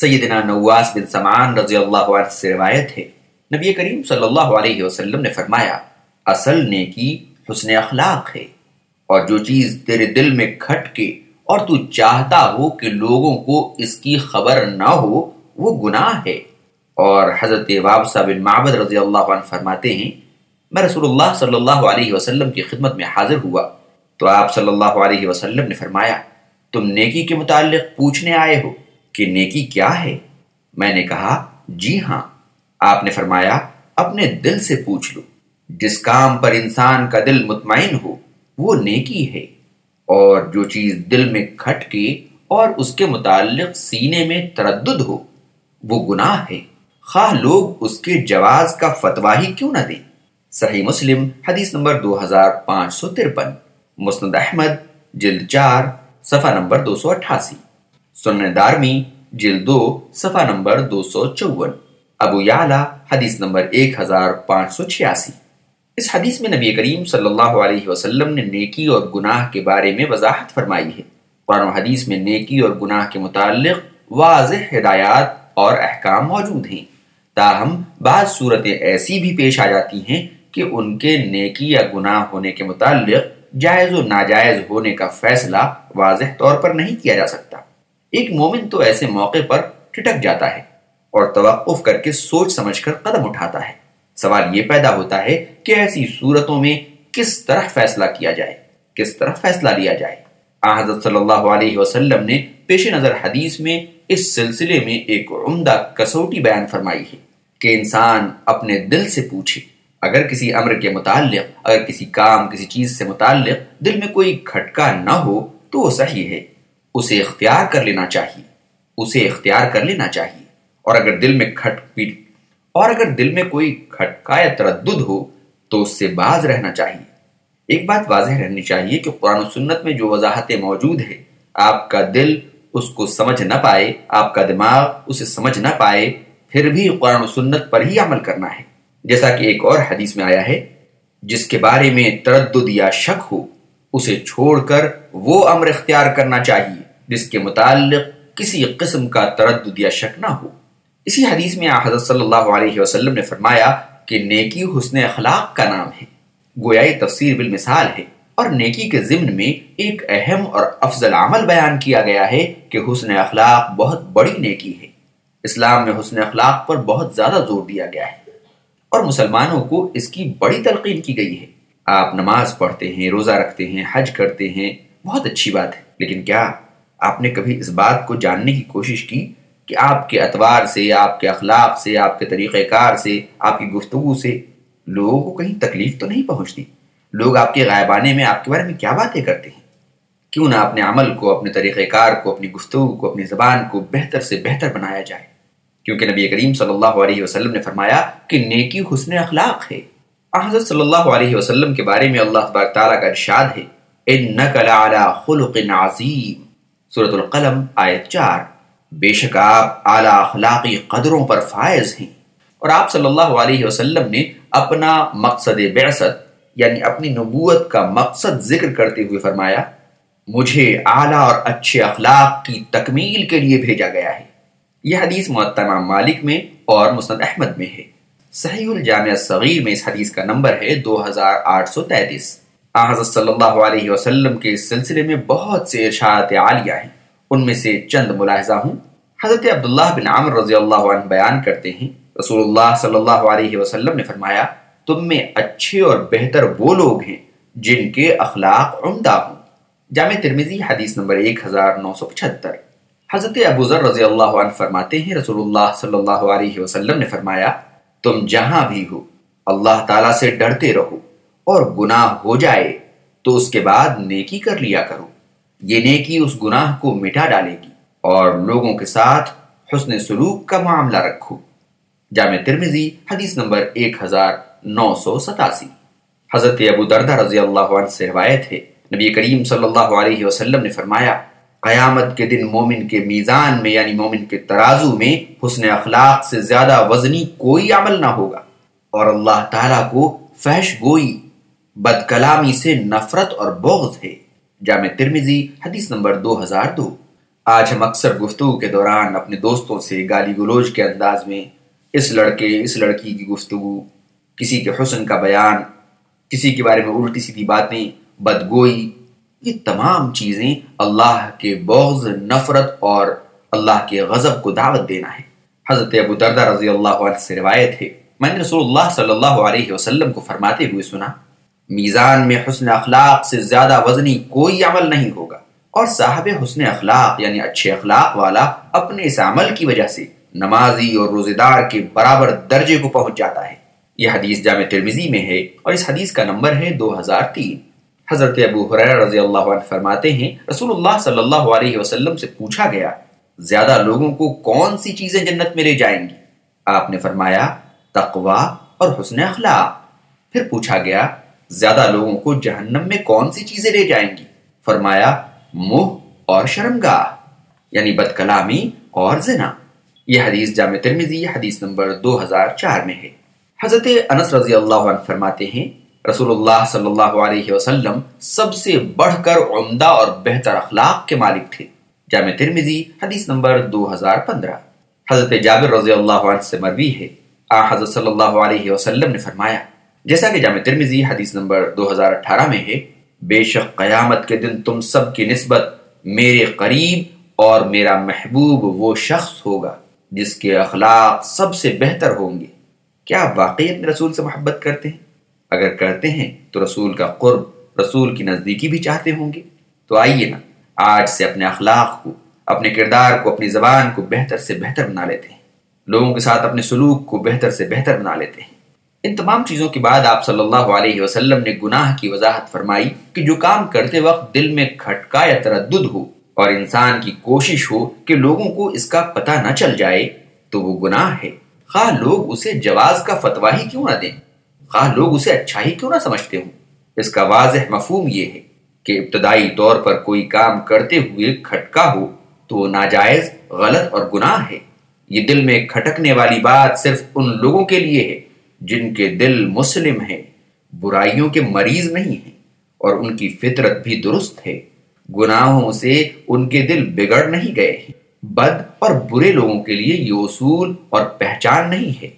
سیدنا نواس بن سمان رضی اللہ عنہ سے روایت ہے۔ نبی کریم صلی اللہ علیہ وسلم نے فرمایا، اصل نیکی حسن اخلاق ہے۔ اور جو چیز تیرے دل میں کھٹ کے اور تو چاہتا ہو کہ لوگوں کو اس کی خبر نہ ہو، وہ گناہ ہے۔ اور حضرت وابسہ بن معبد رضی اللہ عنہ فرماتے ہیں، میں رسول اللہ صلی اللہ علیہ وسلم کی خدمت میں حاضر ہوا۔ تو آپ صلی اللہ علیہ وسلم نے فرمایا، تم نیکی کے متعلق پوچھنے آئے ہو۔ کہ نیکی کیا ہے؟ میں نے کہا جی ہاں آپ نے فرمایا، اپنے دل سے پوچھ لو۔ جس کام پر انسان کا دل مطمئن ہو، وہ نیکی ہے۔ اور جو چیز دل میں کھٹ کے اور اس کے متعلق سینے میں تردد ہو، وہ گناہ ہے۔ خواہ لوگ اس کے جواز کا فتوا ہی کیوں نہ دیں۔ صحیح مسلم، حدیث نمبر دو ہزار پانچ سو ترپن۔ مسند احمد، جلد چار، صفحہ نمبر دو سو اٹھاسی۔ سنن دارمی، جلد دو، صفحہ نمبر دو سو چون۔ ابو یعلا، حدیث نمبر ایک ہزار پانچ سو چھیاسی۔ اس حدیث میں نبی کریم صلی اللہ علیہ وسلم نے نیکی اور گناہ کے بارے میں وضاحت فرمائی ہے۔ قرآن و حدیث میں نیکی اور گناہ کے متعلق واضح ہدایات اور احکام موجود ہیں۔ تاہم، بعض صورتیں ایسی بھی پیش آ جاتی ہیں کہ ان کے نیکی یا گناہ ہونے کے متعلق جائز و ناجائز ہونے کا فیصلہ واضح طور پر نہیں کیا جا سکتا۔ ایک مومن تو ایسے موقع پر ٹٹک جاتا ہے اور توقف کر کے سوچ سمجھ کر قدم اٹھاتا ہے۔ سوال یہ پیدا ہوتا ہے کہ ایسی صورتوں میں کس طرح فیصلہ کیا جائے، کس طرح فیصلہ لیا جائے۔ حضرت صلی اللہ علیہ وسلم نے پیش نظر حدیث میں اس سلسلے میں ایک عمدہ کسوٹی بیان فرمائی ہے کہ انسان اپنے دل سے پوچھے، اگر کسی امر کے متعلق، اگر کسی کام، کسی چیز سے متعلق دل میں کوئی کھٹکا نہ ہو تو وہ صحیح ہے۔ اسے اختیار کر لینا چاہیے، اسے اختیار کر لینا چاہیے۔ اور اگر دل میں کھٹ پیٹ اور اگر دل میں کوئی کھٹکا یا تردد ہو، تو اس سے باز رہنا چاہیے۔ ایک بات واضح رہنی چاہیے کہ قرآن و سنت میں جو وضاحتیں موجود ہے آپ کا دل اس کو سمجھ نہ پائے، آپ کا دماغ اسے سمجھ نہ پائے، پھر بھی قرآن و سنت پر ہی عمل کرنا ہے۔ جیسا کہ ایک اور حدیث میں آیا ہے، جس کے بارے میں تردد یا شک ہو، اسے چھوڑ کر وہ امر اختیار کرنا چاہیے۔ جس کے متعلق کسی قسم کا تردد یا شک نہ ہو۔ اسی حدیث میں حضرت صلی اللہ علیہ وسلم نے فرمایا کہ نیکی حسن اخلاق کا نام ہے گویا یہ تفسیر بالمثال ہے۔ اور نیکی کے ضمن میں ایک اہم اور افضل عمل بیان کیا گیا ہے کہ حسن اخلاق بہت بڑی نیکی ہے۔ اسلام میں حسن اخلاق پر بہت زیادہ زور دیا گیا ہے۔ اور مسلمانوں کو اس کی بڑی تلقین کی گئی ہے۔ آپ نماز پڑھتے ہیں، روزہ رکھتے ہیں، حج کرتے ہیں، بہت اچھی بات ہے۔ لیکن کیا آپ نے کبھی اس بات کو جاننے کی کوشش کی کہ آپ کے اتوار سے، آپ کے اخلاق سے، آپ کے طریقہ کار سے، آپ کی گفتگو سے لوگوں کو کہیں تکلیف تو نہیں پہنچتی؟ لوگ آپ کے غائبانے میں، آپ کے بارے میں کیا باتیں کرتے ہیں؟ کیوں نہ اپنے عمل کو، اپنے طریقہ کار کو، اپنی گفتگو کو، اپنی زبان کو بہتر سے بہتر بنایا جائے؟ کیونکہ نبی کریم صلی اللہ علیہ وسلم نے فرمایا کہ نیکی حسن اخلاق ہے۔ حضرت صلی اللہ علیہ وسلم کے بارے میں اللہ تبارک تعالیٰ کا ارشاد ہے انَّكَ لَعَلَى خُلُقٍ عَظِيمٍ سورة القلم، آیت چار۔ بے شک آپ اعلیٰ اخلاقی قدروں پر فائز ہیں۔ اور آپ صلی اللہ علیہ وسلم نے اپنا مقصد بعثت یعنی اپنی نبوت کا مقصد ذکر کرتے ہوئے فرمایا، مجھے اعلیٰ اور اچھے اخلاق کی تکمیل کے لیے بھیجا گیا ہے۔ یہ حدیث معتمہ مالک میں اور مسند احمد میں ہے۔ صحیح الجامع صغیر میں اس حدیث کا نمبر ہے دو ہزار آٹھ سو تینتیس۔ حضرت صلی اللہ علیہ وسلم کے اس سلسلے میں بہت سے ارشاد عالیہ ہیں۔ ان میں سے چند ملاحظہ ہوں۔ حضرت عبداللہ بن عامر رضی اللہ عنہ بیان کرتے ہیں۔ رسول اللہ صلی اللہ علیہ وسلم نے فرمایا، تم میں اچھے اور بہتر وہ لوگ ہیں جن کے اخلاق عمدہ ہوں۔ جامع ترمیزی حدیث نمبر ایک ہزار نو سو پچھتر حضرت ابو ذر رضی اللہ عنہ فرماتے ہیں، رسول اللہ صلی اللہ علیہ وسلم نے فرمایا، تم جہاں بھی ہو، اللہ تعالیٰ سے ڈرتے رہو۔ اور گناہ ہو جائے تو اس کے بعد نیکی کر لیا کرو۔ یہ نیکی اس گناہ کو مٹا ڈالے گی اور لوگوں کے ساتھ حسن سلوک کا معاملہ رکھو۔ جامع ترمزی حدیث نمبر ایک ہزار نو سو ستاسی۔ حضرت ابو دردہ رضی اللہ عنہ سے روایت ہے، نبی کریم صلی اللہ علیہ وسلم نے فرمایا، قیامت کے دن مومن کے میزان میں یعنی مومن کے ترازو میں حسن اخلاق سے زیادہ وزنی کوئی عمل نہ ہوگا۔ اور اللہ تعالیٰ کو فحش گوئی بد کلامی سے نفرت اور بغض ہے۔ جامع ترمیزی حدیث نمبر دو ہزار دو۔ آج ہم اکثر گفتگو کے دوران اپنے دوستوں سے گالی گلوچ کے انداز میں اس لڑکے، اس لڑکی کی گفتگو، کسی کے حسن کا بیان، کسی کے بارے میں الٹی سیدھی باتیں، بدگوئی، یہ تمام چیزیں اللہ کے بغض، نفرت اور اللہ کے غضب کو دعوت دینا ہے۔ حضرت ابو دردہ رضی اللہ عنہ سے روایت ہے۔ میں نے رسول اللہ صلی اللہ علیہ وسلم کو فرماتے ہوئے سنا میزان میں حسن اخلاق سے زیادہ وزنی کوئی عمل نہیں ہوگا۔ اور صاحب حسن اخلاق یعنی اچھے اخلاق والا اپنے اس عمل کی وجہ سے نمازی اور روزے دار کے برابر درجے کو پہنچ جاتا ہے۔ یہ حدیث جامع ترمیزی میں ہے اور اس حدیث کا نمبر ہے دو ہزار تین۔ حضرت ابو حریر رضی اللہ عنہ فرماتے ہیں، رسول اللہ صلی اللہ علیہ وسلم سے پوچھا گیا، زیادہ لوگوں کو کون سی چیزیں جنت میں لے جائیں گی؟ آپ نے فرمایا تقوا اور حسن اخلاق۔ پھر پوچھا گیا زیادہ لوگوں کو جہنم میں کون سی چیزیں لے جائیں گی؟ فرمایا منہ اور شرمگاہ یعنی بد کلامی اور زنا۔ یہ حدیث جامع ترمیزی حدیث نمبر دو ہزار چار میں ہے۔ حضرت انس رضی اللہ عنہ فرماتے ہیں، رسول اللہ صلی اللہ علیہ وسلم سب سے بڑھ کر عمدہ اور بہتر اخلاق کے مالک تھے۔ جامع ترمیزی حدیث نمبر دو ہزار پندرہ۔ حضرت جابر رضی اللہ عنہ سے مروی ہے۔ آ، حضرت صلی اللہ علیہ وسلم نے فرمایا جیسا کہ جامع ترمیزی حدیث نمبر دو ہزار اٹھارہ میں ہے، بے شک قیامت کے دن تم سب کی نسبت میرے قریب اور میرا محبوب وہ شخص ہوگا جس کے اخلاق سب سے بہتر ہوں گے۔ کیا واقعی اپنے رسول سے محبت کرتے ہیں؟ اگر کرتے ہیں، تو رسول کا قرب رسول کی نزدیکی بھی چاہتے ہوں گے۔ تو آئیے نا، آج سے اپنے اخلاق کو، اپنے کردار کو، اپنی زبان کو بہتر سے بہتر بنا لیتے ہیں۔ لوگوں کے ساتھ اپنے سلوک کو بہتر سے بہتر بنا لیتے ہیں۔ ان تمام چیزوں کے بعد آپ صلی اللہ علیہ وسلم نے گناہ کی وضاحت فرمائی کہ جو کام کرتے وقت دل میں کھٹکا یا تردد ہو اور انسان کی کوشش ہو کہ لوگوں کو اس کا پتہ نہ چل جائے، تو وہ گناہ ہے۔ خواہ لوگ اسے جواز کا فتوا ہی کیوں نہ دیں، خواہ لوگ اسے اچھا ہی کیوں نہ سمجھتے ہوں۔ اس کا واضح مفہوم یہ ہے کہ ابتدائی طور پر کوئی کام کرتے ہوئے کھٹکا ہو تو وہ ناجائز، غلط اور گناہ ہے۔ یہ دل میں کھٹکنے والی بات صرف ان لوگوں کے لیے ہے جن کے دل مسلم ہیں، برائیوں کے مریض نہیں ہیں، اور ان کی فطرت بھی درست ہے۔ گناہوں سے ان کے دل بگڑ نہیں گئے ہیں۔ بد اور برے لوگوں کے لیے یہ اصول اور پہچان نہیں ہے۔